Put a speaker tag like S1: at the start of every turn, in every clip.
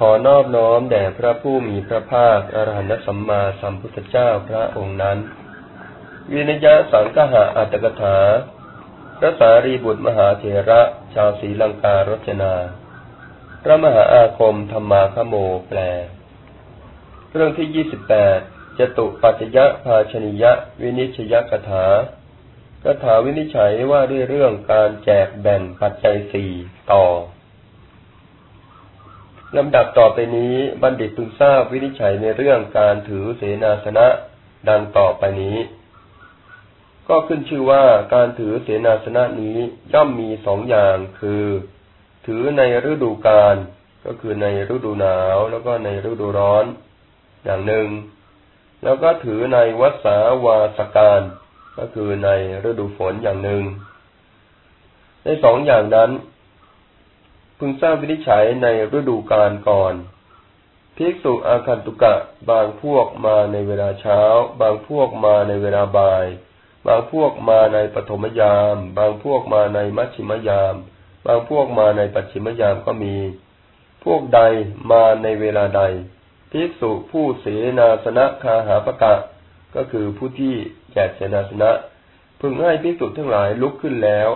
S1: ขอนอบน้อมแด่พระผู้มีพระภาคอรหันตสัมมาสัมพุทธเจ้าพระองค์นั้น วินยะสังฆะอัตถกถา พระสารีบุตรมหาเถระชาวศรีลังการจนา พระมหาอาคมธรรมาคโมแปล เรื่องที่ยี่สิบแปดจตุปัจจยะภาชนิยะ วินิชยกถากถาวินิจฉัยว่าด้วยเรื่องการแจกแบ่งปัจจัยสี่ต่อ ลำดับต่อไปนี้บัณฑิตพึงทราบวินิจฉัยในเรื่องการถือเสนาสนะดังต่อไปนี้ ก็ขึ้นชื่อว่าการถือเสนาสนะนี้ย่อมมีสองอย่างคือ ถือในฤดูกาลก็คือในฤดูหนาวแล้วก็ในฤดูร้อน อย่างหนึ่ง แล้วก็ถือในวัสาวาสการก็คือในฤดูฝนอย่างหนึ่ง ในสองอย่างนั้น พึงสร้างวินิจฉัยในฤดูกาลก่อนภิกษุอาคันตุกะบางพวกมาในเวลาเช้า บางพวกมาในเวลาบ่าย บางพวกมาในปฐมยาม บางพวกมาในมัชชิมยาม บางพวกมาในปัจฉิมยามก็มี พวกใดมาในเวลาใดภิกษุผู้เสนาสนะคาหาปะกะ ก็คือผู้ที่แจกเสนาสนะ พึงให้ภิกษุทั้งหลายลุกขึ้นแล้ว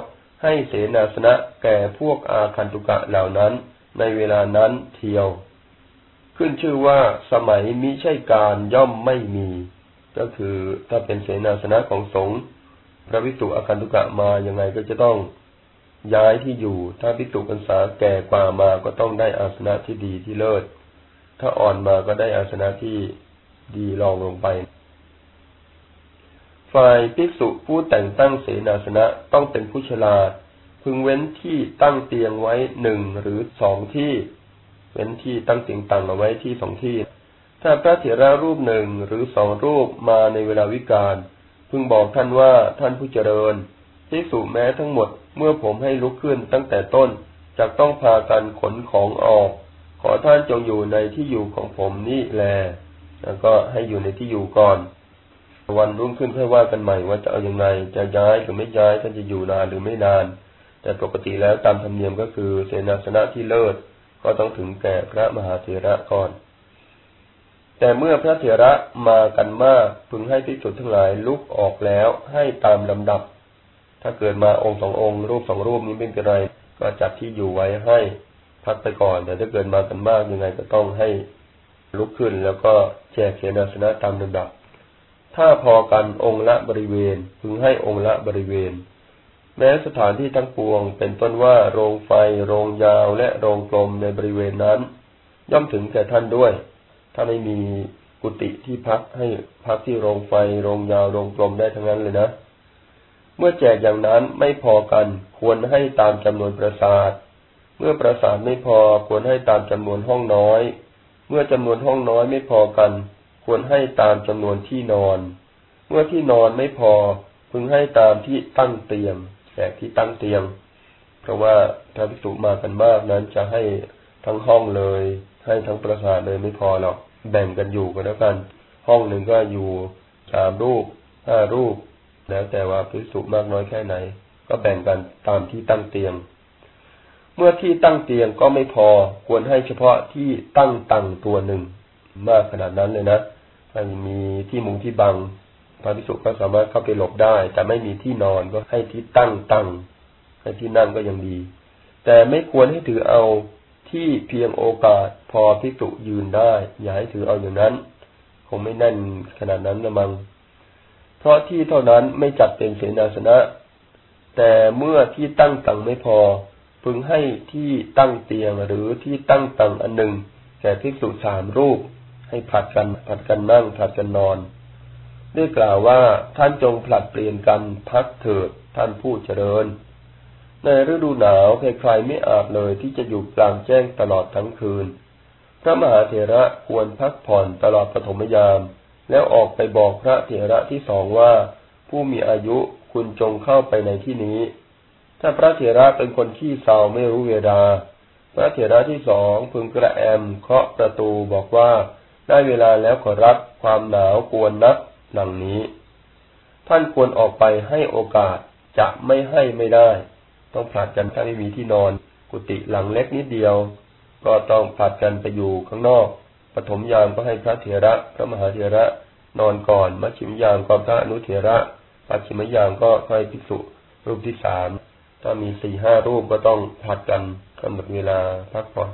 S1: ให้เสนาสนะแก่พวกอาคันตุกะเหล่านั้น ในเวลานั้นเทียว ขึ้นชื่อว่าสมัยมิใช่การย่อมไม่มี ก็คือถ้าเป็นเสนาสนะของสงฆ์พระวิสุอาคันตุกะมายังไงก็จะต้องย้ายที่อยู่ ถ้าพิสุพรรษาแก่กว่ามาก็ต้องได้อาสนะที่ดีที่เลิศ ถ้าอ่อนมาก็ได้อาสนะที่ดีรองลงไป ฝ่ายภิกษุผู้แต่งตั้งเสนาสนะต้องเป็นผู้ฉลาด พึงเว้นที่ตั้งเตียงไว้หนึ่งหรือสองที่ เว้นที่ตั้งเตียงต่างเอาไว้ที่สองที่ ถ้าพระเถระรูปหนึ่งหรือสองรูปมาในเวลาวิกาลพึงบอกท่านว่าท่านผู้เจริญภิกษุแม้ทั้งหมดเมื่อผมให้ลุกขึ้นตั้งแต่ต้นจะต้องพากันขนของออก ขอท่านจงอยู่ในที่อยู่ของผมนี่แลแล้วก็ให้อยู่ในที่อยู่ก่อน วันรุ่งขึ้นค่อยว่ากันใหม่ว่าจะเอาอยัางไงจะย้ายหรือไม่ย้ายท่านจะอยู่นานหรือไม่นาน แต่ปกติแล้วตามธรรมเนียมก็คือเสนาสนะที่เลิศก็ต้องถึงแก่พระมหาเถระก่อน แต่เมื่อพระเถระมากันมากพึงให้ที่สุดทั้งหลายลุกออกแล้วให้ตามลำดับ ถ้าเกิดมาองค์สององค์รูปสองรูปนี้เป็นไร ก็จัดที่อยู่ไว้ให้พักไปก่อน แต่ถ้าเกิดมากันมากยังไงก็ต้องให้ลุกขึ้นแล้วก็แจกเสนาสนะตามลำดับ ถ้าพอกันองค์ละบริเวณพึงให้องค์ละบริเวณ แม้สถานที่ทั้งปวง เป็นต้นว่าโรงไฟ โรงยาวและโรงกลมในบริเวณนั้น ย่อมถึงแก่ท่านด้วย ถ้าไม่มีกุฏิที่พักให้พักที่โรงไฟ โรงยาวโรงกลมได้ทั้งนั้นเลยนะ เมื่อแจกอย่างนั้นไม่พอกันควรให้ตามจำนวนประสาท เมื่อประสาทไม่พอควรให้ตามจำนวนห้องน้อย เมื่อจำนวนห้องน้อยไม่พอกัน ควรให้ตามจำนวนที่นอน เมื่อที่นอนไม่พอพึงให้ตามที่ตั้งเตียงแขกที่ตั้งเตียง เพราะว่าถ้าพิสุมากันมากนั้นจะให้ทั้งห้องเลย ให้ทั้งประสาทเลยไม่พอหรอกแบ่งกันอยู่กันแล้วกัน ห้องหนึ่งก็อยู่สามรูปห้ารูป แล้วแต่ว่าพิสุมากน้อยแค่ไหน ก็แบ่งกันตามที่ตั้งเตียง เมื่อที่ตั้งเตียงก็ไม่พอควรให้เฉพาะที่ตั้งตังตัวหนึ่ง มากขนาดนั้นเลยนะ ถ้ามีที่มุงที่บัง พระภิกษุก็สามารถเข้าไปหลบได้ แต่ไม่มีที่นอนก็ให้ที่ตั้งตั้งให้ที่นั่งก็ยังดี แต่ไม่ควรให้ถือเอาที่เพียงโอกาสพอภิกษุยืนได้ อย่าให้ถือเอาอย่างนั้น คงไม่แน่นขนาดนั้นละมัง เพราะที่เท่านั้นไม่จัดเป็นเสนาสนะ แต่เมื่อที่ตั้งตังไม่พอ พึงให้ที่ตั้งเตียงหรือที่ตั้งตังอันหนึ่งแก่ภิกษุสามรูป ให้ผัดกันผัดกันนั่งผัดกันนอน ได้กล่าวว่าท่านจงผลัดเปลี่ยนกันพักเถิดท่านผู้เจริญ ในฤดูหนาวใครๆไม่อาจเลยที่จะอยู่กลางแจ้งตลอดทั้งคืน พระมหาเถระควรพักผ่อนตลอดปฐมยาม แล้วออกไปบอกพระเถระที่สองว่า ผู้มีอายุคุณจงเข้าไปในที่นี้ ถ้าพระเถระเป็นคนขี้เศร้าไม่รู้เวลาพระเถระที่สองพึงกระแอมเคาะประตูบอกว่า ได้เวลาแล้วขอรับความหนาวกวนนักดังนี้ ท่านควรออกไปให้โอกาสจะไม่ให้ไม่ได้ ต้องผลัดกันถ้าไม่มีที่นอน กุฏิหลังเล็กนิดเดียว ก็ต้องผัดกันไปอยู่ข้างนอก ปฐมยามก็ให้พระเถระ พระมหาเถระนอนก่อนมัชชิมยามก็พระอนุเถระปัจฉิมยามก็ให้ภิกษุรูปที่สามถ้ามีสี่ห้ารูปก็ต้องผัดกันกำหนดเวลาพักผ่อน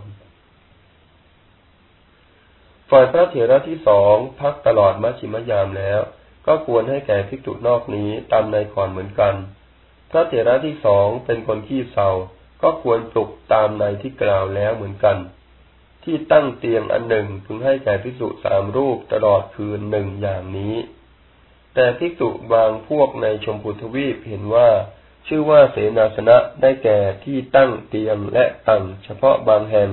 S1: ฝ่ายพระเถระที่สองพักตลอดมัชชิมยามแล้ว ก็ควรให้แก่ภิกษุนอกนี้ตามในก่อนเหมือนกัน พระเถระที่สองเป็นคนขี้เศร้าก็ควรปลุกตามในที่กล่าวแล้วเหมือนกัน ที่ตั้งเตียงอันหนึ่งพึงให้แก่ภิกษุสามรูปตลอดคืนหนึ่งอย่างนี้ แต่ภิกษุบางพวกในชมพูทวีปเห็นว่า ชื่อว่าเสนาสนะได้แก่ที่ตั้งเตียงและตั้งเฉพาะบางแห่ง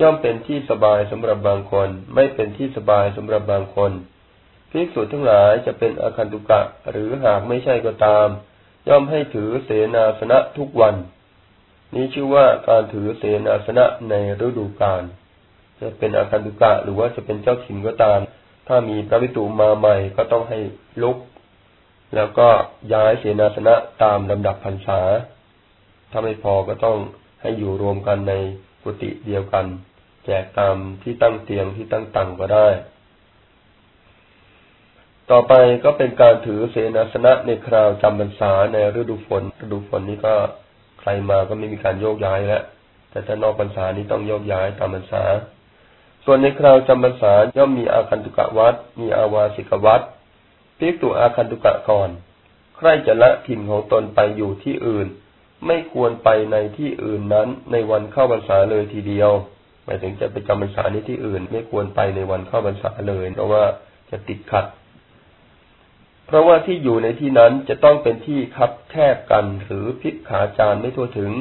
S1: ย่อมเป็นที่สบายสำหรับบางคน ไม่เป็นที่สบายสำหรับบางคนภิกษุทั้งหลายจะเป็นอาคันตุกะหรือหากไม่ใช่ก็ตาม ย่อมให้ถือเสนาสนะทุกวัน นี้ชื่อว่าการถือเสนาสนะในฤดูกาลจะเป็นอาคันตุกะหรือว่าจะเป็นเจ้าถิ่นก็ตาม ถ้ามีพระวิตูมาใหม่ก็ต้องให้ลุก แล้วก็ย้ายเสนาสนะตามลำดับพรรษา ถ้าไม่พอก็ต้องให้อยู่รวมกันใน กุฏิเดียวกัน แจกตามที่ตั้งเตียงที่ตั้งตังก็ได้ ต่อไปก็เป็นการถือเสนาสนะในคราวจำพรรษาในฤดูฝนฤดูฝนนี้ก็ใครมาก็ไม่มีการโยกย้ายแล้วแต่ถ้านอกพรรษานี้ต้องโยกย้ายตามพรรษา ส่วนในคราวจำพรรษาย่อมมีอาคันตุกะวัดมีอาวาสิกวัดพิกตุอาคันตุกะก่อน ใครจะละถิ่นของตนไปอยู่ที่อื่น ไม่ควรไปในที่อื่นนั้น ในวันเข้าพรรษาเลยทีเดียว หมายถึงจะไปจำพรรษาในที่อื่น ไม่ควรไปในวันเข้าพรรษาเลยเพราะว่าจะติดขัด เพราะว่าที่อยู่ในที่นั้นจะต้องเป็นที่คับแคบกันหรือพิกขาจารไม่ทั่วถึง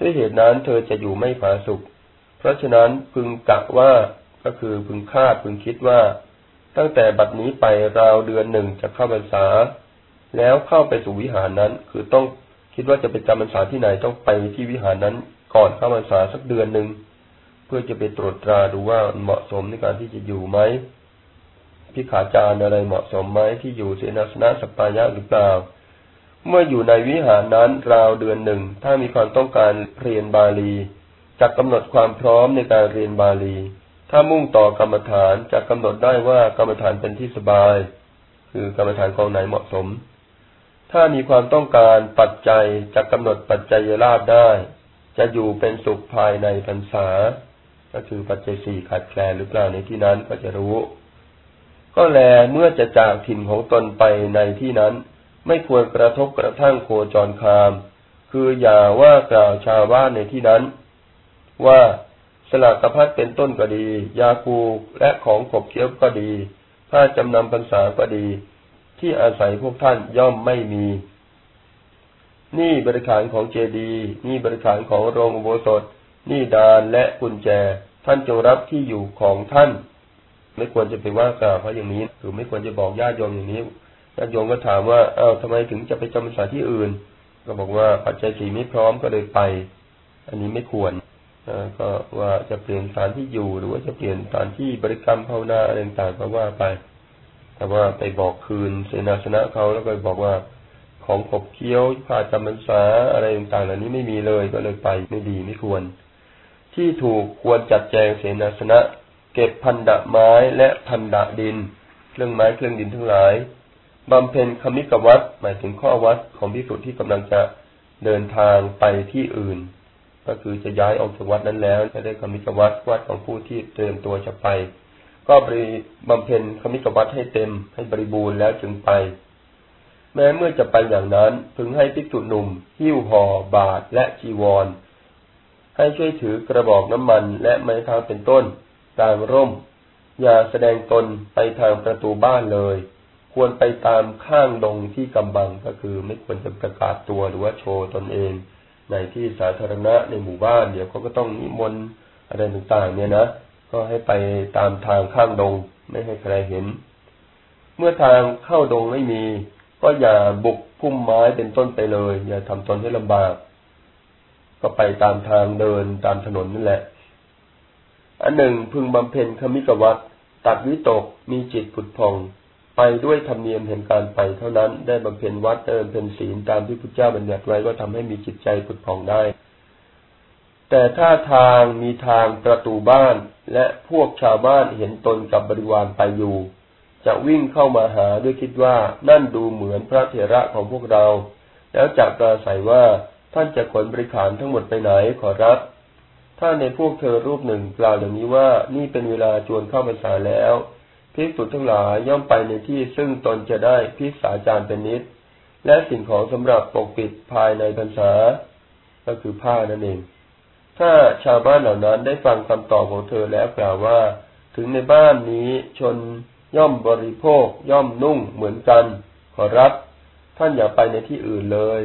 S1: ด้วยเหตุนั้นเธอจะอยู่ไม่ผาสุกเพราะฉะนั้นพึงกะว่าก็คือพึงคาดพึงคิดว่าตั้งแต่บัดนี้ไปราวเดือนหนึ่งจะเข้าพรรษา แล้วเข้าไปสู่วิหารนั้นคือต้อง คิดว่าจะไปจำพรรษาที่ไหนต้องไปที่วิหารนั้นก่อนเข้าพรรษาสักเดือนหนึ่งเพื่อจะไปตรวจตราดูว่าเหมาะสมในการที่จะอยู่ไหมพิขาจารอะไรเหมาะสมไหมที่อยู่เสนาสนะสัปปายะหรือเปล่า เมื่ออยู่ในวิหารนั้นราวเดือนหนึ่ง ถ้ามีความต้องการเรียนบาลีจะกำหนดความพร้อมในการเรียนบาลี ถ้ามุ่งต่อกรรมฐานจะกำหนดได้ว่ากรรมฐานเป็นที่สบาย คือกรรมฐานกองไหนเหมาะสม ถ้ามีความต้องการปัจจัยจะกำหนดปัจจัยลาภได้ จะอยู่เป็นสุขภายในพรรษา ก็คือปัจจัยสี่ขาดแคลนหรือเปล่าในที่นั้นก็จะรู้ ก็แลเมื่อจะจากถิ่นของตนไปในที่นั้น ไม่ควรกระทบกระทั่งโคจรคาม คืออย่าว่ากล่าวชาวบ้านในที่นั้น ว่าสลากพัดเป็นต้นก็ดี ยาคูและของขบเคี้ยวก็ดี ผ้าจำนำพรรษาก็ดี ที่อาศัยพวกท่านย่อมไม่มี นี่บริขารของเจดีนี่บริขารของโรงอุโบสถ นี่ดานและกุญแจ ท่านจงรับที่อยู่ของท่าน ไม่ควรจะไปว่ากล่าวเขาอย่างนี้หรือไม่ควรจะบอกญาติโยมอย่างนี้ญาติโยมก็ถามว่าอ้าวทาไมถึงจะไปจำพรรษาที่อื่น ก็บอกว่าปัจจัยสี่ไม่พร้อมก็เลยไป อันนี้ไม่ควรก็ว่าจะเปลี่ยนสถานที่อยู่หรือว่าจะเปลี่ยนสถานที่บริกรรมภาวนาอะไรต่างๆก็ว่าไป แต่ว่าไปบอกคืนเสนาสนะเขาแล้วก็บอกว่าของขบเคี้ยวผ่าจำพรรษาอะไรต่างๆเหล่านี้ไม่มีเลยก็เลยไปไม่ดีไม่ควร ที่ถูกควรจัดแจงเสนาสนะ เก็บพันดะไม้และพันดะดิน เครื่องไม้เครื่องดินทั้งหลายบำเพ็ญคมิกวัดหมายถึงข้อวัดของพิสุทธิ์ที่กำลังจะเดินทางไปที่อื่น ก็คือจะย้ายออกจากวัดนั้นแล้วจะได้คมิกวัดวัดของผู้ที่เตรียมตัวจะไป ก็บริบำเพ็ญคมิกวัดให้เต็มให้บริบูรณ์แล้วจึงไป แม้เมื่อจะไปอย่างนั้นพึงให้พิสุหนุ่ม หิ้วห่อบาทและจีวร ให้ช่วยถือกระบอกน้ำมันและไม้เท้าเป็นต้นกลางร่ม อย่าแสดงตนไปทางประตูบ้านเลย ควรไปตามข้างดงที่กำบังก็คือไม่ควรจะประกาศตัวหรือว่าโชว์ตนเอง ในที่สาธารณะในหมู่บ้าน เดี๋ยวเขาก็ต้องนิมนต์อะไรต่างๆเนี่ยนะ ก็ให้ไปตามทางข้างดง ไม่ให้ใครเห็น เมื่อทางเข้าดงไม่มี ก็อย่าบุกพุ่มไม้เป็นต้นไปเลย อย่าทำตนให้ลำบาก ก็ไปตามทางเดินตามถนนนั่นแหละ อันหนึ่งพึงบำเพ็ญคมิกวัตตัดวิตกมีจิตผุดพอง ไปด้วยธรรมเนียมแห่งการไปเท่านั้นได้บำเพ็ญวัดเดินเป็นศีลตามที่พุทธเจ้าบัญญัติไว้ก็ทำให้มีจิตใจผุดพองได้ แต่ถ้าทางมีทางประตูบ้านและพวกชาวบ้านเห็นตนกับบริวารไปอยู่ จะวิ่งเข้ามาหาด้วยคิดว่านั่นดูเหมือนพระเถระของพวกเรา แล้วจักปราศัยว่าท่านจะขนบริขารทั้งหมดไปไหนขอรับ ถ้าในพวกเธอรูปหนึ่งกล่าวอย่างนี้ว่านี่เป็นเวลาจวนเข้าพรรษาแล้วภิกษุทั้งหลายย่อมไปในที่ซึ่งตนจะได้พิสาจารเป็นนิด และสิ่งของสำหรับปกปิดภายในพรรษา ก็คือผ้านั่นเอง ถ้าชาวบ้านเหล่านั้นได้ฟังคำตอบของเธอแล้วกล่าวว่า ถึงในบ้านนี้ชนย่อมบริโภคย่อมนุ่งเหมือนกัน ขอรับ ท่านอย่าไปในที่อื่นเลย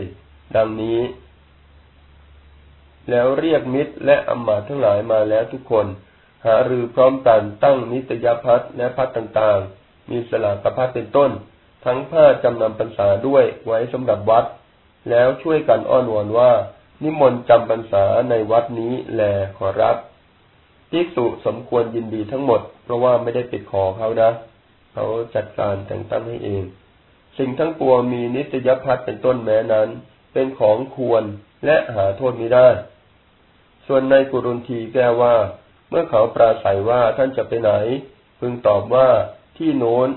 S1: ดังนี้ แล้วเรียกมิตรและอมมาทั้งหลายมาแล้วทุกคน หารือพร้อมกันตั้งนิตยพัฒและพัฒต่างๆ มีสลากพัฒเป็นต้น ทั้งผ้าจำนำพรรษาด้วยไว้สำหรับวัด แล้วช่วยกันอ้อนวอนว่า นิมนต์จำพรรษาในวัดนี้แลขอรับภิกษุสมควรยินดีทั้งหมด เพราะว่าไม่ได้ปิดขอเขานะเขาจัดการแต่งตั้งให้เอง สิ่งทั้งปวงมีนิตยพัฒเป็นต้นแม้นั้น เป็นของควรและหาโทษไม่ได้ ส่วนในกุรุนทีแก้ว่า เมื่อเขาปราศัยว่าท่านจะไปไหน พึงตอบว่าที่โน้น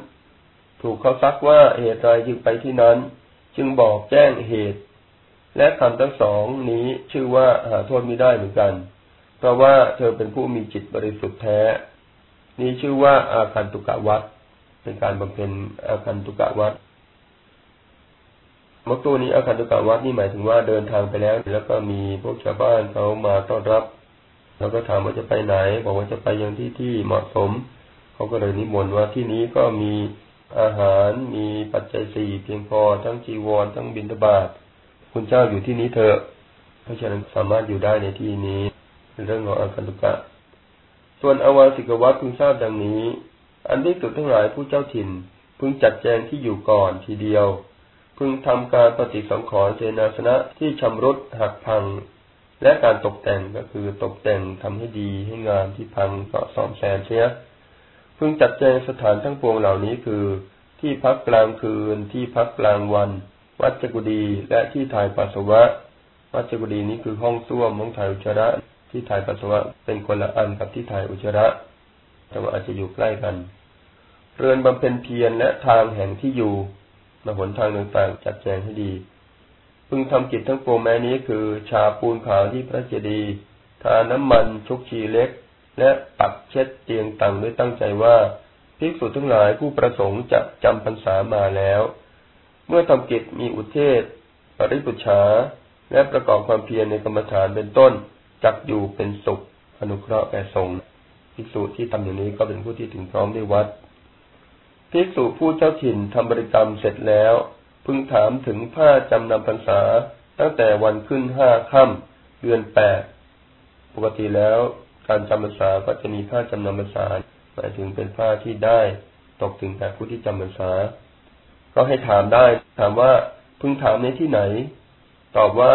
S1: ถูกเขาซักว่าเหตุใดจึงไปที่นั้น จึงบอกแจ้งเหตุ และคำทั้งสองนี้ชื่อว่าหาโทษไม่ได้เหมือนกัน เพราะว่าเธอเป็นผู้มีจิตบริสุทธิ์แท้ นี้ชื่อว่าอาคันตุกะวัดเป็นการบำเพ็ญอาคันตุกะวัดมกตัวนี้อาคันตุกะวัดนี่หมายถึงว่าเดินทางไปแล้ว แล้วก็มีพวกชาวบ้านเขามาต้อนรับเราก็ถามว่าจะไปไหน บอกว่าจะไปยังที่ที่เหมาะสม เขาก็เลยนิมนต์ว่าที่นี้ก็มีอาหารมีปัจจัยสี่เพียงพอทั้งจีวรทั้งบิณฑบาต คุณเจ้าอยู่ที่นี้เถอะเพราะฉะนั้นสามารถอยู่ได้ในที่นี้เรื่องของอาคันตุกะ ส่วนอวาสิกวัตพึงทราบดังนี้ อันที่สุดทั้งหลายผู้เจ้าถิ่น พึงจัดแจงที่อยู่ก่อนทีเดียว พึงทำการปฏิสังขรณ์เจนาสนะที่ชำรุดหักพัง และการตกแต่งก็คือตกแต่งทำให้ดีให้งามที่พังก็ซ่อมแซมเสียพึงจัดแจงสถานทั้งปวงเหล่านี้คือ ที่พักกลางคืนที่พักกลางวัน วัดจกุดีและที่ถ่ายปัสสาวะ วัดจกุดีนี้คือห้องส้วมห้องถ่ายอุจจาระ ที่ถ่ายปัสสาวะเป็นคนละอันกับที่ถ่ายอุจจาระ แต่ว่าอาจจะอยู่ใกล้กัน เรือนบำเพ็ญเพียรและทางแห่งที่อยู่มาหนทางต่างๆจัดแจงให้ดี พึงทำกิจทั้งปวงแม้นี้คือ ชาปูนขาวที่พระเจดีย์ทาน้ำมันชุกชีเล็ก และปักเช็ดเตียงตังด้วยตั้งใจว่าภิกษุทั้งหลายผู้ประสงค์จะจำพรรษามาแล้ว เมื่อทำกิจมีอุเทศ ปริปุชาและประกอบความเพียรในกรรมฐานเป็นต้นจักอยู่เป็นสุขอนุเคราะห์แก่สงฆ์ภิกษุที่ทำอย่างนี้ก็เป็นผู้ที่ถึงพร้อมด้วยวัดภิกษุผู้เจ้าถิ่นทำบริกรรมเสร็จแล้ว พึงถามถึงผ้าจำนำพรรษา ตั้งแต่วันขึ้นห้าค่ำเดือนแปดปกติแล้วการจำพรรษาก็จะมีผ้าจำนำพรรษาหมายถึงเป็นผ้าที่ได้ตกถึงแต่ผู้ที่จำพรรษา ก็ให้ถามได้ ถามว่าพึงถามในที่ไหน ตอบว่า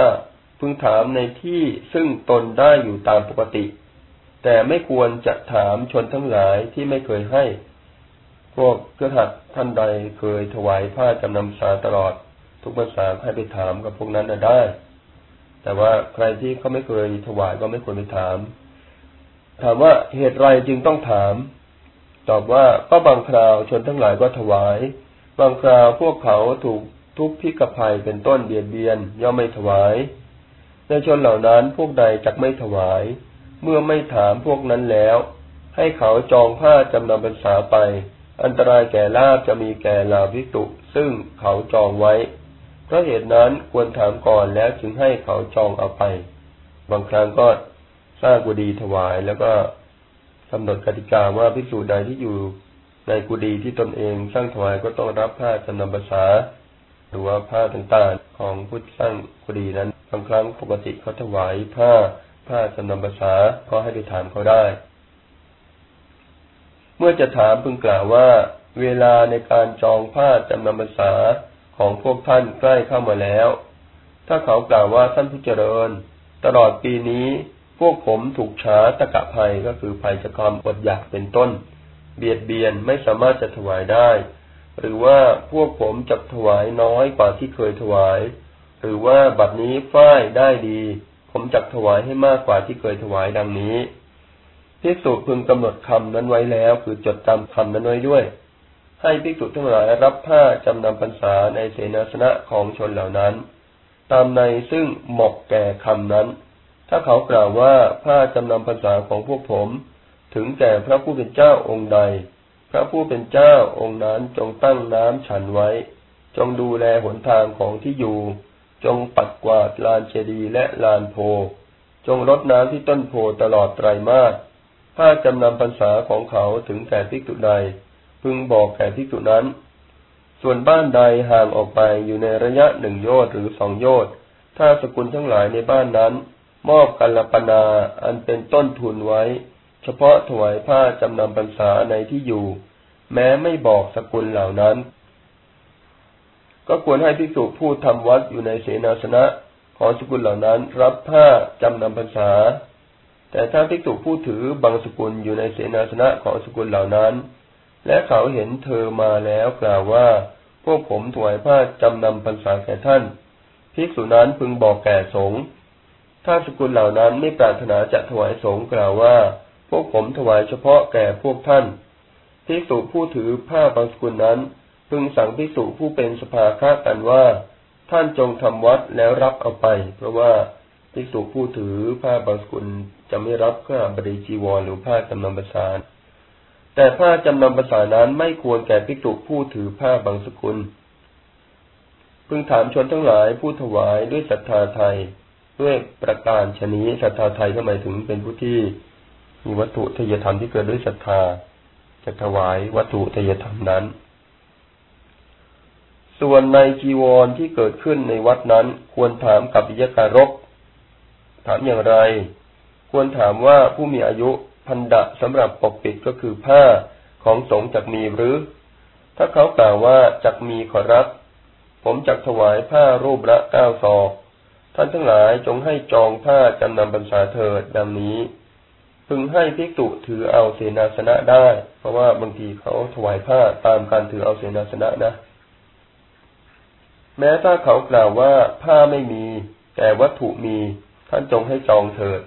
S1: พึงถามในที่ซึ่งตนได้อยู่ตามปกติ แต่ไม่ควรจะถามชนทั้งหลายที่ไม่เคยให้ พวกเพื่อหัดท่านใดเคยถวายผ้าจำนำสาตลอด ทุกภาษาให้ไปถามกับพวกนั้นได้ แต่ว่าใครที่เขาไม่เคยถวายก็ไม่ควรไปถาม ถามว่าเหตุไรจึงต้องถาม ตอบว่าก็บางคราวชนทั้งหลายก็ถวาย บางคราวพวกเขาถูกทุกพิกภัยเป็นต้นเบียดเบียนย่อมไม่ถวาย ในชนเหล่านั้นพวกใดจักไม่ถวาย เมื่อไม่ถามพวกนั้นแล้ว ให้เขาจองผ้าจำนำพรรษาไป อันตรายแก่ลาบจะมีแก่ลาวิตุ ซึ่งเขาจองไว้ เพราะเหตุนั้นควรถามก่อนแล้วจึงให้เขาจองเอาไป บางครั้งก็สร้างกุฏิถวายแล้วก็กำหนดกติกาว่าพิสูจน์ใดที่อยู่ ในกุฏิที่ตนเองสร้างถวายก็ต้องรับผ้าจำนำภาษาหรือว่าผ้าต่างๆของผู้สร้างกุฏินั้นบางครั้งปกติเขาถวายผ้าผ้าจำนำภาษาก็ให้ไปถามเขาได้ เมื่อจะถามพึงกล่าวว่า เวลาในการจองผ้าจำนำภาษาของพวกท่านใกล้เข้ามาแล้ว ถ้าเขากล่าวว่าท่านผู้เจริญ ตลอดปีนี้พวกผมถูกช้าตะกะภัยก็คือภัยจากความอดอยากเป็นต้น เบียดเบียนไม่สามารถจะถวายได้ หรือว่าพวกผมจะถวายน้อยกว่าที่เคยถวาย หรือว่าบัดนี้ฝ้ายได้ดี ผมจักถวายให้มากกว่าที่เคยถวายดังนี้ภิกษุพึงกำหนดคำนั้นไว้แล้ว คือจดจำคำนั้นไว้ด้วย ให้ภิกษุทั้งหลายรับผ้าจำนำพรรษาในเสนาสนะของชนเหล่านั้น ตามในซึ่งเหมาะแก่คำนั้น ถ้าเขากล่าวว่าผ้าจำนำพรรษาของพวกผม ถึงแก่พระผู้เป็นเจ้าองค์ใด พระผู้เป็นเจ้าองค์นั้นจงตั้งน้ำฉันไว้ จงดูแลหนทางของที่อยู่ จงปัดกวาดลานเจดีและลานโพ จงรดน้ำที่ต้นโพตลอดไตรมาสถ้าจำนำพรรษาของเขาถึงแก่ภิกษุใด พึงบอกแก่ภิกษุนั้น ส่วนบ้านใดห่างออกไปอยู่ในระยะหนึ่งโยชน์หรือสองโยชน์ถ้าสกุลทั้งหลายในบ้านนั้น มอบกัลปนาอันเป็นต้นทุนไว้ เฉพาะถวายผ้าจำนำพรรษาในที่อยู่ แม้ไม่บอกสกุลเหล่านั้น ก็ควรให้ภิกษุผู้ทำวัดอยู่ในเสนาสนะของสกุลเหล่านั้น รับผ้าจำนำพรรษา แต่ถ้าภิกษุผู้ถือบางสกุลอยู่ในเสนาสนะของสกุลเหล่านั้น และเขาเห็นเธอมาแล้วกล่าวว่า พวกผมถวายผ้าจำนำพรรษาแก่ท่านภิกษุนั้นพึงบอกแก่สงฆ์ถ้าสกุลเหล่านั้นไม่ปรารถนาจะถวายสงฆ์กล่าวว่า พวกผมถวายเฉพาะแก่พวกท่านภิกษุผู้ถือผ้าบางสกุลนั้น พึงสั่งภิกษุผู้เป็นสภาค้ากันว่า ท่านจงทำวัดแล้วรับเอาไป เพราะว่าภิกษุผู้ถือผ้าบางสกุลจะไม่รับค่าบริจีวรหรือผ้าจำนำประสาน แต่ผ้าจำนำประสานนั้นไม่ควรแก่ภิกษุผู้ถือผ้าบางสกุล พึงถามชนทั้งหลายผู้ถวายด้วยศรัทธาไทย ด้วยประการชนี้ศรัทธาไทยก็หมายถึงเป็นผู้ที่ มีวัตถุทยธรรมที่เกิดด้วยศรัทธาจะถวายวัตถุทยธรรมนั้น ส่วนในจีวรที่เกิดขึ้นในวัดนั้น ควรถามกับวิยการกถามอย่างไร ควรถามว่าผู้มีอายุพันดะสำหรับปกปิดก็คือผ้าของสงจักมีหรือ ถ้าเขากล่าวว่าจักมีขอรับ ผมจักถวายผ้ารูปละเก้าศอก ท่านทั้งหลายจงให้จองผ้าจำนำบรรษาเถิดดังนี้ พึงให้ภิกษุถือเอาเสนาสนะได้ เพราะว่าบางทีเขาถวายผ้าตามการถือเอาเสนาสนะนะ แม้ถ้าเขากล่าวว่าผ้าไม่มี แต่วัตถุมีท่านจงให้จองเถิด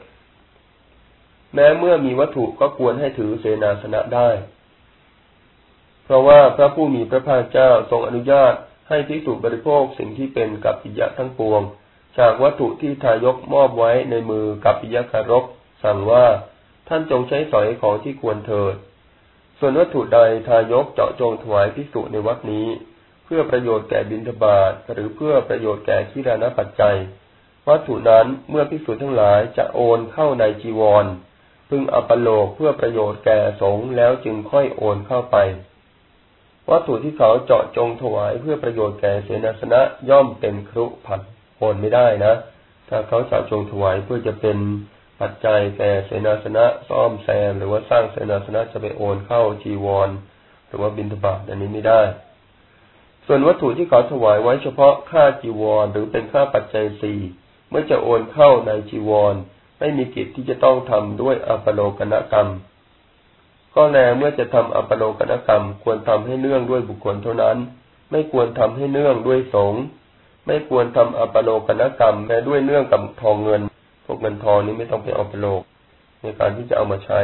S1: แม้เมื่อมีวัตถุก็ควรให้ถือเสนาสนะได้ เพราะว่าพระผู้มีพระภาคเจ้าทรงอนุญาตให้ภิกษุบริโภคสิ่งที่เป็นกับปิยะทั้งปวง จากวัตถุที่ทายกมอบไว้ในมือกับปิยะคารกสั่งว่า ท่านจงใช้สอยของที่ควรเถิด ส่วนวัตถุใดทายกเจาะจงถวายภิกษุในวัดนี้ เพื่อประโยชน์แก่บิณฑบาตหรือเพื่อประโยชน์แก่ขีรานปัจจัย วัตถุนั้นเมื่อภิกษุทั้งหลายจะโอนเข้าในจีวร พึงอปโลกเพื่อประโยชน์แก่สงฆ์แล้วจึงค่อยโอนเข้าไป วัตถุที่เขาเจาะจงถวายเพื่อประโยชน์แก่เสนาสนะย่อมเป็นครุผัดโอนไม่ได้นะ ถ้าเขาเจาะจงถวายเพื่อจะเป็น ปัจจัยแก่เสนาสนะซ่อมแซมหรือว่าสร้างเสนาสนะจะไปโอนเข้าจีวร หรือว่าบินทบาทอันนี้ไม่ได้ ส่วนวัตถุที่เขาถวายไว้เฉพาะค่าจีวร หรือเป็นค่าปัจจัยสี่เมื่อจะโอนเข้าในจีวร ไม่มีกิจที่จะต้องทำด้วยอัปโลกนกรรม ก็แลเมื่อจะทำอัปโลกนกรรม ควรทำให้เนื่องด้วยบุคคลเท่านั้น ไม่ควรทำให้เนื่องด้วยสงฆ์ไม่ควรทำอัปโลกนกรรมแม้ด้วยเนื่องกับทองเงิน พวกเงินทองนี้ไม่ต้องไปเอัปโลก ในการที่จะเอามาใช้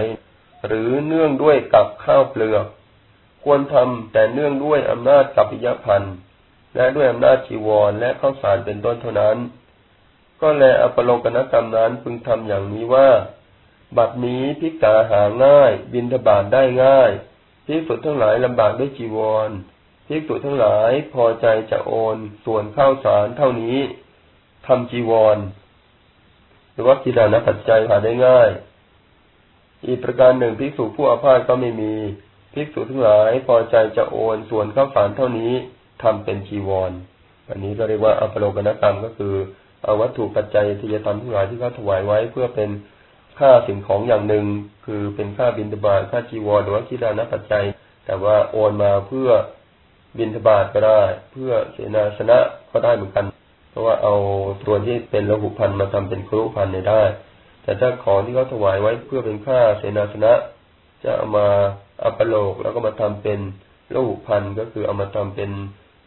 S1: หรือเนื่องด้วยกับข้าวเปลือกควรทำแต่เนื่องด้วยอำนาจกัปปิยพันธ์และด้วยอำนาจจีวรและข้าวสารเป็นต้นเท่านั้น ก็แลอปโลกนกรรมนั้นพึงทำอย่างนี้ว่า บัดนี้พิกาหาง่าย บินทบาทได้ง่ายพิสุทั้งหลายลำบากด้วยจีวรพิสุทั้งหลายพอใจจะโอนส่วนข้าวสารเท่านี้ทำจีวร หรือว่ากิดานปัจจัยหาได้ง่าย อีกประการหนึ่งภิกษุผู้อาพาธก็ไม่มีภิกษุทั้งหลายพอใจจะโอนส่วนข้าวสารเท่านี้ทำเป็นจีวรอันนี้ก็เรียกว่าอปโลกนกรรมก็คือเอาวัตถุปัจจัยที่จะทำทั้งหลายที่เขาถวายไว้เพื่อเป็นค่าสิ่งของอย่างหนึ่ง คือเป็นค่าบินทบาทค่าจีวรหรือว่าคิดานปัจจัย แต่ว่าโอนมาเพื่อบินทบาทก็ได้ เพื่อเสนาสนะก็ได้เหมือนกัน ราะว่าเอาส่วที่เป็นระหุพันมาทำเป็นครุพันในได้ แต่ถ้าของที่เขาถวายไว้เพื่อเป็นค่าเสนาสนะ จะเอามาอัปโลกแล้วก็มาทำเป็นระหุพันก็คือเอามาทำเป็น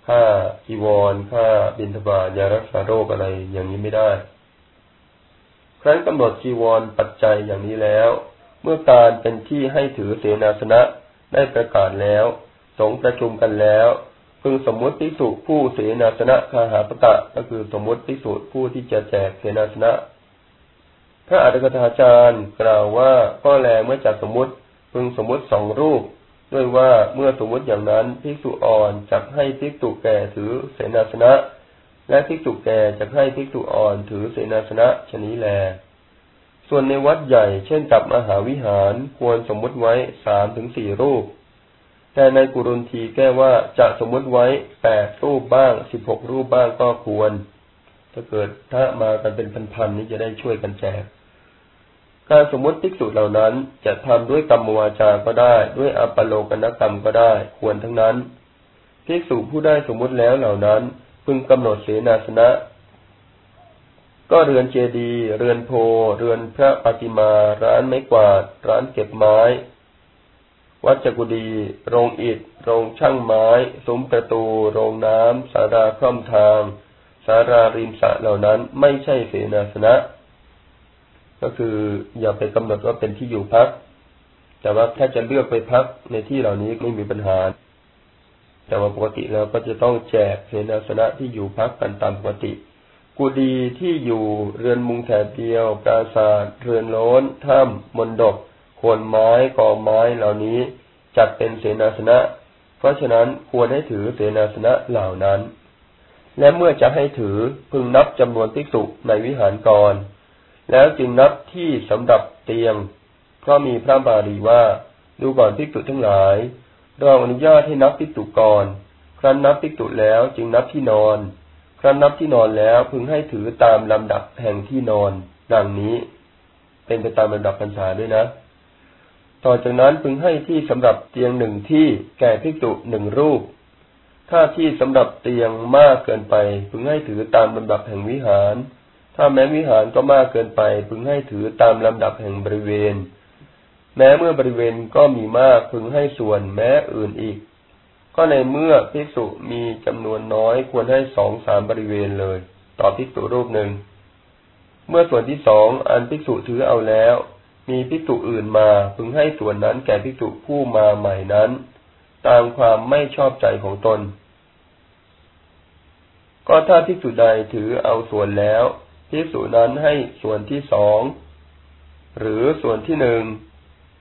S1: ค่าจีวรค่าบินทบาทยารักษาโรคอะไรอย่างนี้ไม่ได้ ครั้นกำหนดจีวรปัจจัยอย่างนี้แล้ว เมื่อการเป็นที่ให้ถือเสนาสนะได้ประกาศแล้ว สงประชุมกันแล้ว พึงสมมุติภิกษุผู้เสนาสนะคาหาปตะก็คือสมมุติภิกษุผู้ที่จะแจกเสนาสนะ พระอัฏฐกถาจารย์กล่าวว่าก็แลเมื่อจัดสมมุติพึงสมมุติสองรูป ด้วยว่าเมื่อสมมุติอย่างนั้นภิกษุอ่อนจักให้ภิกษุแก่ถือเสนาสนะ และภิกษุแก่จะให้ภิกษุอ่อนถือเสนาสนะชนี้แล ส่วนในวัดใหญ่เช่นกับมหาวิหารควรสมมุติไว้สามถึงสี่รูป แต่ในกุรุนทีแก้ว่าจะสมมุติไว้แปดรูปบ้างสิบหกรูปบ้างก็ควร ถ้าเกิดถ้ามากันเป็นพันๆนี้จะได้ช่วยกันแจกการสมมติภิกษุเหล่านั้นจะทำด้วยกรรมวาจาก็ได้ด้วยอปโลกนกรรมก็ได้ ควรทั้งนั้นภิกษุผู้ได้สมมุติแล้วเหล่านั้น พึงกำหนดเสนาสนะ ก็เรือนเจดี เรือนโพ เรือนพระปฏิมา ร้านไม้กวาด ร้านเก็บไม้ วัดจกุดีโรงอิฐ โรงช่างไม้ ซุ้มประตู โรงน้ำสาราคล่อมทาง สาราริมสระเหล่านั้นไม่ใช่เสนาสนะ ก็คืออย่าไปกำหนดว่าเป็นที่อยู่พัก แต่ว่าถ้าจะเลือกไปพักในที่เหล่านี้ไม่มีปัญหา แต่ว่าปกติเราก็จะต้องแจกเสนาสนะที่อยู่พักกันตามปกติ กุดีที่อยู่เรือนมุงแถบเดียว ปราสาทเรือนโล้นถ้ำมนดก โคนไม้กอไม้เหล่านี้จัดเป็นเสนาสนะ เพราะฉะนั้นควรให้ถือเสนาสนะเหล่านั้น และเมื่อจะให้ถือพึงนับจำนวนภิกษุในวิหารก่อน แล้วจึงนับที่สำหรับเตียง เพราะมีพระบาลีว่า ดูก่อนภิกษุทั้งหลายเราอนุญาตให้นับภิกษุก่อน ครั้นนับภิกษุแล้วจึงนับที่นอน ครั้นนับที่นอนแล้วพึงให้ถือตามลำดับแห่งที่นอน ดังนี้ เป็นไปตามลำดับพรรษาด้วยนะ ต่อจากนั้นพึงให้ที่สำหรับเตียงหนึ่งที่แก่ภิกษุหนึ่งรูป ถ้าที่สำหรับเตียงมากเกินไป พึงให้ถือตามลำดับแห่งวิหาร ถ้าแม้วิหารก็มากเกินไป พึงให้ถือตามลำดับแห่งบริเวณ แม้เมื่อบริเวณก็มีมากพึงให้ส่วนแม้อื่นอีก ก็ในเมื่อภิกษุมีจำนวนน้อยควรให้สองสามบริเวณเลย ต่อภิกษุรูปหนึ่งเมื่อส่วนที่สองอันภิกษุถือเอาแล้ว มีภิกษุอื่นมาพึงให้ส่วนนั้นแก่ภิกษุผู้มาใหม่นั้น ตามความไม่ชอบใจของตน ก็ถ้าภิกษุใดถือเอาส่วนแล้วภิกษุนั้นให้ส่วนที่สองหรือส่วนที่หนึ่ง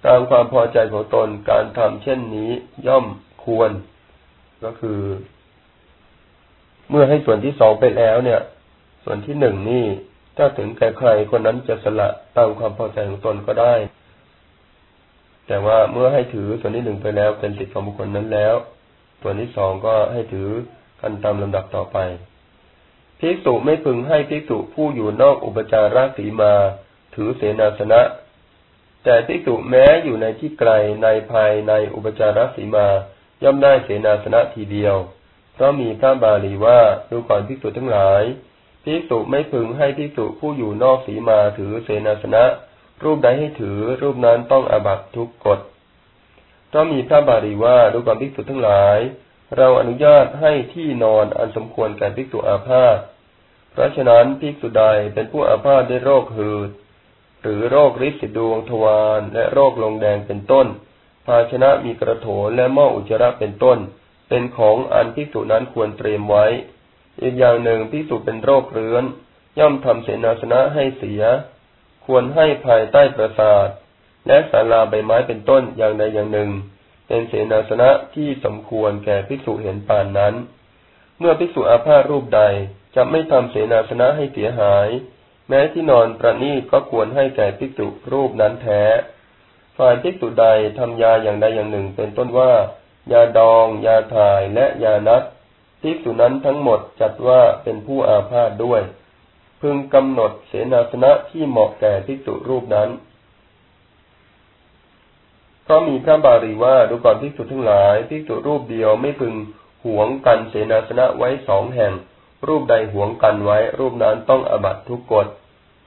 S1: ตามความพอใจของตนการทำเช่นนี้ย่อมควร ก็คือ เมื่อให้ส่วนที่สองไปแล้วเนี่ย ส่วนที่หนึ่งนี่ ถ้าถึงแก่ใครคนนั้นจะสละตามความพอใจของตนก็ได้ แต่ว่าเมื่อให้ถือส่วนที่หนึ่งไปแล้วเป็นสิทธิของบุคคลนั้นแล้ว ส่วนที่สองก็ให้ถือกันตามลำดับต่อไปภิกษุไม่พึงให้ภิกษุผู้อยู่นอกอุปจารสีมา ถือเสนาสนะ แต่ภิกษุแม้อยู่ในที่ไกลในภายในอุปจารสีมา ย่อมได้เสนาสนะทีเดียว เพราะมีพระบาลีว่าดูก่อนภิกษุทั้งหลาย ภิกษุไม่พึงให้ภิกษุผู้อยู่นอกสีมาถือเสนาสนะ รูปใดให้ถือรูปนั้นต้องอาบัตทุกกฎเพราะมีพระบาลีว่าดูก่อนภิกษุทั้งหลาย เราอนุญาตให้ที่นอนอันสมควรแก่ภิกษุอาพาธเพราะฉะนั้นภิกษุใดเป็นผู้อาพาธด้วยโรคหืด หรือโรคริดสิดวงทวารและโรคลงแดงเป็นต้น ภาชนะมีกระโถนและหม้ออุจจาระเป็นต้น เป็นของอันภิกษุนั้นควรเตรียมไว้ อีกอย่างหนึ่งภิกษุเป็นโรคเรื้อน ย่อมทำเสนาสนะให้เสีย ควรให้ภายใต้ประสาท และศาลาใบไม้เป็นต้นอย่างใดอย่างหนึ่ง เป็นเสนาสนะที่สมควรแก่ภิกษุเห็นป่านนั้น เมื่อภิกษุอาพาธรูปใดจะไม่ทำเสนาสนะให้เสียหาย แม้ที่นอนประนีตก็ควรให้แก่ภิกษุรูปนั้นแท้ ฝ่ายภิกษุใดทำยาอย่างใดอย่างหนึ่ง เป็นต้นว่า ยาดอง ยาถ่ายและยานัด ภิกษุนั้นทั้งหมดจัดว่าเป็นผู้อาพาธด้วย พึงกำหนดเสนาสนะที่เหมาะแก่ภิกษุรูปนั้นเพราะมีพระบาลีว่าดูก่อนภิกษุทั้งหลายภิกษุรูปเดียวไม่พึงหวงกันเสนาสนะไว้สองแห่ง รูปใดหวงกันไว้ รูปนั้นต้องอบัตทุกกฎ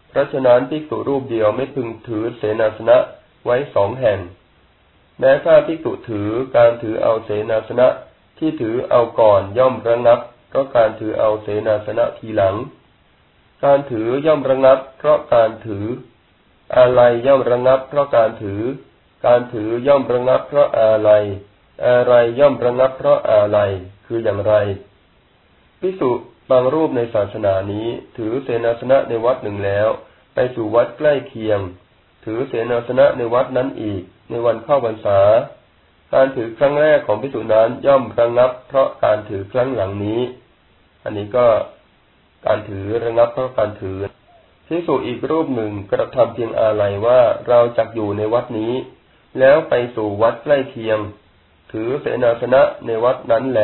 S1: เพราะฉะนั้นภิกษุรูปเดียวไม่พึงถือเสนาสนะไว้สองแห่ง แม้ถ้าภิกษุถือการถือเอาเสนาสนะ ที่ถือเอาก่อนย่อมระงับ เพราะการถือเอาเสนาสนะทีหลัง การถือย่อมระงับ เพราะการถือ อะไรย่อมระงับ เพราะการถือ การถือย่อมระงับ เพราะอะไร อะไรย่อมระงับ เพราะอะไร คืออย่างไรพิสุบางรูปในศาสนานี้ ถือเสนาสนะในวัดหนึ่งแล้ว ไปสู่วัดใกล้เคียง ถือเสนาสนะในวัดนั้นอีก ในวันเข้าพรรษา การถือครั้งแรกของพิสุนั้นย่อมระงับ เพราะการถือครั้งหลังนี้ อันนี้ก็การถือระงับเพราะการถือพิสุอีกรูปหนึ่งกระทำเพียงอาลัยว่าเราจักอยู่ในวัดนี้ แล้วไปสู่วัดใกล้เคียง ถือเสนาสนะในวัดนั้นแหล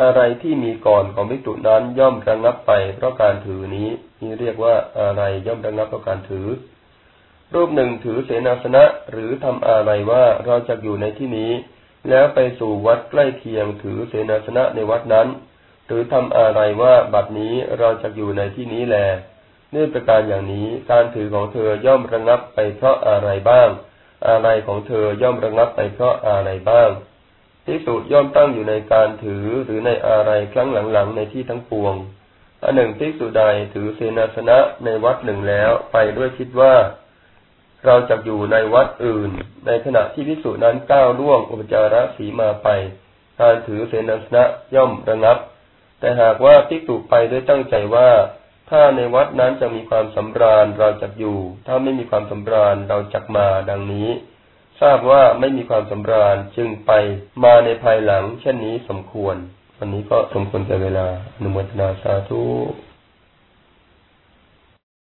S1: อะไรที่มีก่อนของภิกษุนั้นย่อมระงับไปเพราะการถือนี้นี่เรียกว่าอะไรย่อมระงับเพราะการถือ รูปหนึ่งถือเสนาสนะหรือทำอะไรว่าเราจะอยู่ในที่นี้ แล้วไปสู่วัดใกล้เคียงถือเสนาสนะในวัดนั้น หรือทำอะไรว่าบัดนี้เราจะอยู่ในที่นี้แลเนื่องประการอย่างนี้การถือของเธอย่อมระงับไปเพราะอะไรบ้าง อะไรของเธอย่อมระงับไปเพราะอะไรบ้างภิกษุดย่อมตั้งอยู่ในการถือหรือในอะไรครั้งหลังๆในที่ทั้งปวงอันหนึ่งภิกษุดใดถือเสนาสนะในวัดหนึ่งแล้วไปด้วยคิดว่า เราจะอยู่ในวัดอื่น ในขณะที่ภิกษุนั้นก้าวล่วงอุปจาระสีมาไป การถือเสนาสนะย่อมระงับ แต่หากว่าภิกษุไปด้วยตั้งใจว่า ถ้าในวัดนั้นจะมีความสำราญเราจะอยู่ ถ้าไม่มีความสำราญเราจะมาดังนี้ ทราบว่าไม่มีความสำราญจึงไปมาในภายหลัง เช่นนี้สมควร วันนี้ก็สมควรแก่เวลาอนุโมทนาสาธุ